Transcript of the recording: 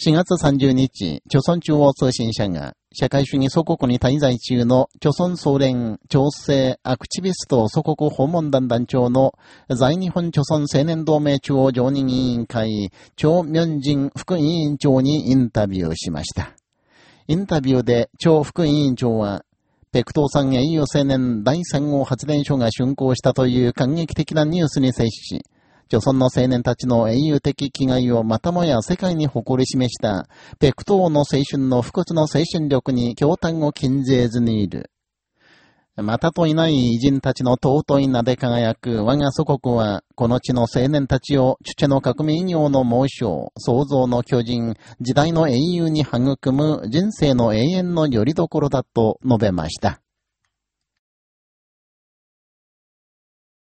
4月30日、朝鮮中央通信社が、社会主義祖国に滞在中の朝鮮総連調整アクチビスト祖国訪問団団長の在日本朝鮮青年同盟中央常任委員会、張明人副委員長にインタビューしました。インタビューで張副委員長は、ペクトー山英雄青年第3号発電所が竣工したという感激的なニュースに接し、朝鮮の青年たちの英雄的気概をまたもや世界に誇り示した、ペクトーの青春の不骨の精神力に驚嘆を禁じ得ずにいる。またといない偉人たちの尊い名で輝く我が祖国は、この地の青年たちを、チュチェの革命業の猛将、創造の巨人、時代の英雄に育む人生の永遠の拠り所だと述べました。